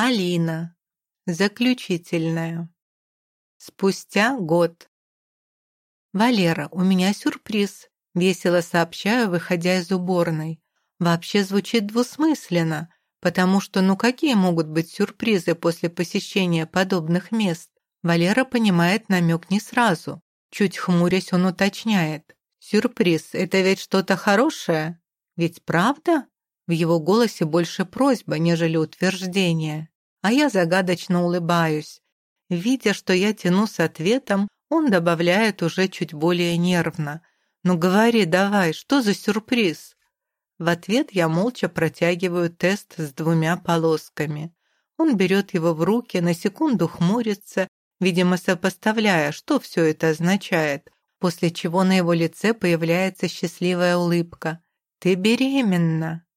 Алина. Заключительная. Спустя год. «Валера, у меня сюрприз», — весело сообщаю, выходя из уборной. Вообще звучит двусмысленно, потому что ну какие могут быть сюрпризы после посещения подобных мест? Валера понимает намек не сразу. Чуть хмурясь, он уточняет. «Сюрприз — это ведь что-то хорошее? Ведь правда?» В его голосе больше просьба, нежели утверждение. А я загадочно улыбаюсь. Видя, что я тяну с ответом, он добавляет уже чуть более нервно. «Ну говори давай, что за сюрприз?» В ответ я молча протягиваю тест с двумя полосками. Он берет его в руки, на секунду хмурится, видимо, сопоставляя, что все это означает, после чего на его лице появляется счастливая улыбка. «Ты беременна!»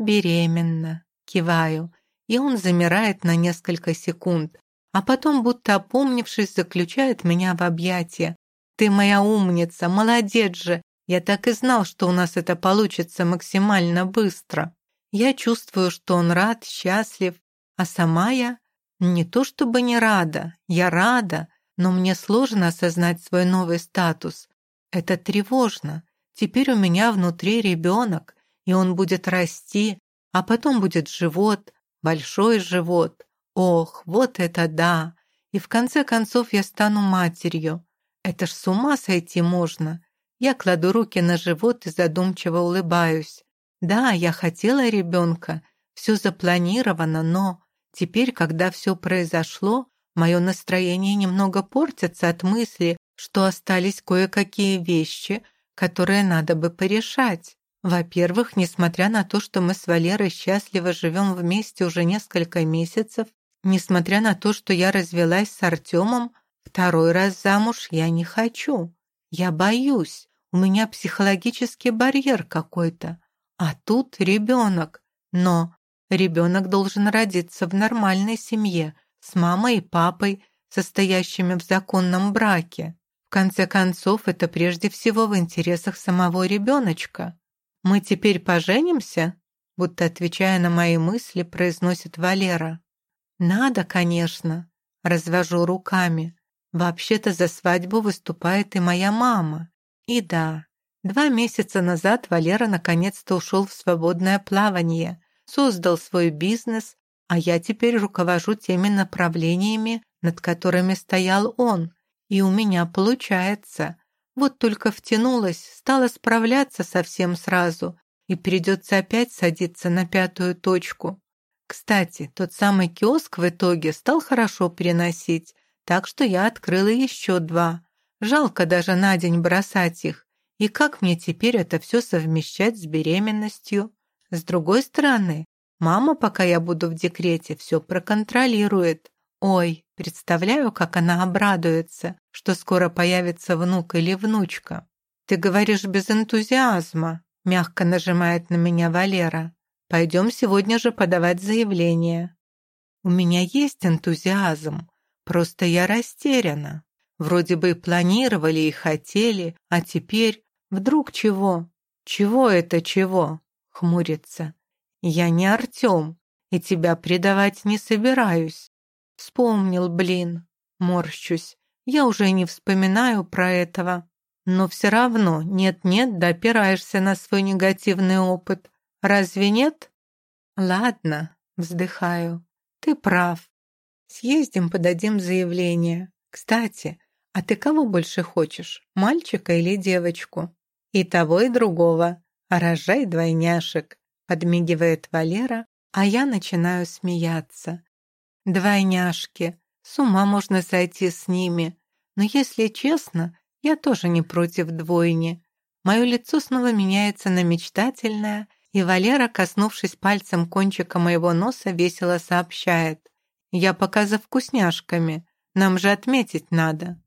«Беременна!» Киваю, и он замирает на несколько секунд, а потом, будто опомнившись, заключает меня в объятия. «Ты моя умница, молодец же! Я так и знал, что у нас это получится максимально быстро. Я чувствую, что он рад, счастлив, а сама я не то чтобы не рада, я рада, но мне сложно осознать свой новый статус. Это тревожно. Теперь у меня внутри ребенок, и он будет расти, а потом будет живот, большой живот. Ох, вот это да! И в конце концов я стану матерью. Это ж с ума сойти можно. Я кладу руки на живот и задумчиво улыбаюсь. Да, я хотела ребенка, все запланировано, но теперь, когда все произошло, мое настроение немного портится от мысли, что остались кое-какие вещи, которые надо бы порешать. Во-первых, несмотря на то, что мы с Валерой счастливо живем вместе уже несколько месяцев, несмотря на то, что я развелась с Артемом, второй раз замуж я не хочу. Я боюсь, у меня психологический барьер какой-то. А тут ребенок. Но ребенок должен родиться в нормальной семье, с мамой и папой, состоящими в законном браке. В конце концов, это прежде всего в интересах самого ребеночка. «Мы теперь поженимся?» Будто отвечая на мои мысли, произносит Валера. «Надо, конечно», — развожу руками. «Вообще-то за свадьбу выступает и моя мама. И да, два месяца назад Валера наконец-то ушел в свободное плавание, создал свой бизнес, а я теперь руковожу теми направлениями, над которыми стоял он, и у меня получается. Вот только втянулась, стала справляться совсем сразу, и придется опять садиться на пятую точку. Кстати, тот самый киоск в итоге стал хорошо переносить, так что я открыла еще два. Жалко даже на день бросать их. И как мне теперь это все совмещать с беременностью? С другой стороны, мама, пока я буду в декрете, все проконтролирует. Ой, представляю, как она обрадуется, что скоро появится внук или внучка. Ты говоришь без энтузиазма, мягко нажимает на меня Валера. Пойдем сегодня же подавать заявление. У меня есть энтузиазм, просто я растеряна. Вроде бы планировали и хотели, а теперь вдруг чего? Чего это чего? Хмурится. Я не Артем, и тебя предавать не собираюсь. Вспомнил, блин. Морщусь. Я уже не вспоминаю про этого. Но все равно нет-нет, допираешься на свой негативный опыт. Разве нет? Ладно, вздыхаю. Ты прав. Съездим, подадим заявление. Кстати, а ты кого больше хочешь, мальчика или девочку? И того, и другого. Рожай двойняшек, подмигивает Валера, а я начинаю смеяться. Двойняшки. С ума можно сойти с ними. Но если честно, я тоже не против двойни. Мое лицо снова меняется на мечтательное, и Валера, коснувшись пальцем кончика моего носа, весело сообщает. «Я пока за вкусняшками. Нам же отметить надо».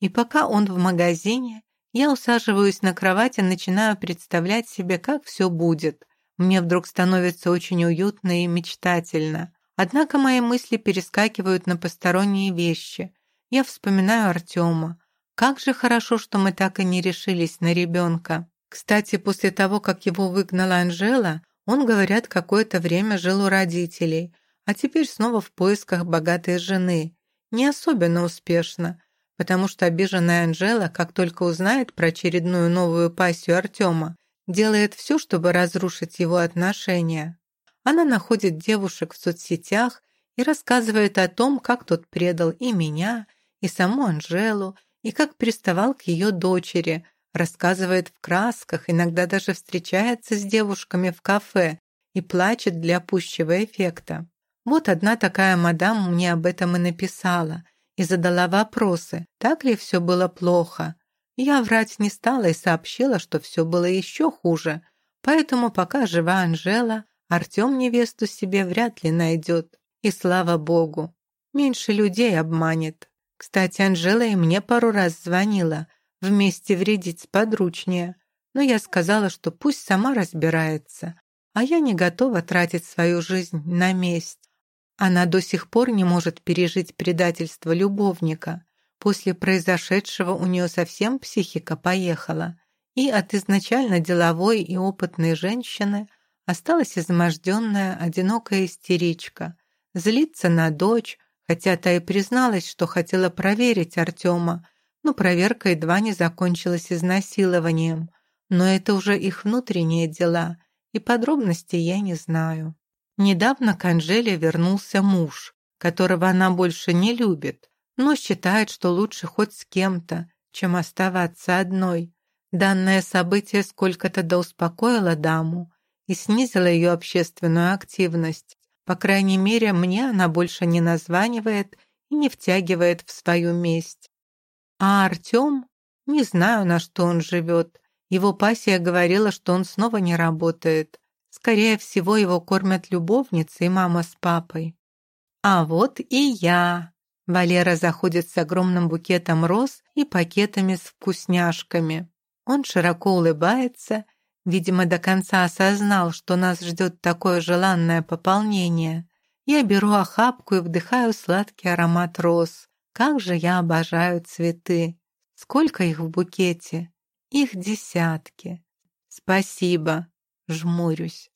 И пока он в магазине, я усаживаюсь на кровать и начинаю представлять себе, как все будет. Мне вдруг становится очень уютно и мечтательно. Однако мои мысли перескакивают на посторонние вещи. Я вспоминаю Артема. Как же хорошо, что мы так и не решились на ребенка. Кстати, после того, как его выгнала Анжела, он, говорят, какое-то время жил у родителей. а теперь снова в поисках богатой жены. Не особенно успешно, потому что обиженная Анжела, как только узнает про очередную новую пассию Артема, делает все, чтобы разрушить его отношения. Она находит девушек в соцсетях и рассказывает о том, как тот предал и меня, и саму Анжелу, и как приставал к ее дочери, рассказывает в красках, иногда даже встречается с девушками в кафе и плачет для пущего эффекта. Вот одна такая мадам мне об этом и написала, и задала вопросы, так ли все было плохо. Я врать не стала и сообщила, что все было еще хуже, поэтому пока жива Анжела, Артем невесту себе вряд ли найдет. И слава богу, меньше людей обманет. Кстати, Анжела и мне пару раз звонила, вместе вредить сподручнее, но я сказала, что пусть сама разбирается, а я не готова тратить свою жизнь на месть. Она до сих пор не может пережить предательство любовника. После произошедшего у нее совсем психика поехала, и от изначально деловой и опытной женщины осталась изможденная, одинокая истеричка. Злится на дочь, хотя та и призналась, что хотела проверить Артема, но проверка едва не закончилась изнасилованием. Но это уже их внутренние дела, и подробностей я не знаю. Недавно к Анжеле вернулся муж, которого она больше не любит, но считает, что лучше хоть с кем-то, чем оставаться одной. Данное событие сколько-то доуспокоило даму и снизило ее общественную активность. По крайней мере, мне она больше не названивает и не втягивает в свою месть. А Артем? Не знаю, на что он живет. Его пассия говорила, что он снова не работает. Скорее всего, его кормят любовницы и мама с папой. А вот и я. Валера заходит с огромным букетом роз и пакетами с вкусняшками. Он широко улыбается, видимо, до конца осознал, что нас ждет такое желанное пополнение. Я беру охапку и вдыхаю сладкий аромат роз. Как же я обожаю цветы! Сколько их в букете? Их десятки. Спасибо жмурюсь.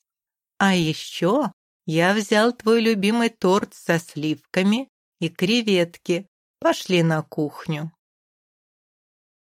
А еще я взял твой любимый торт со сливками и креветки. Пошли на кухню.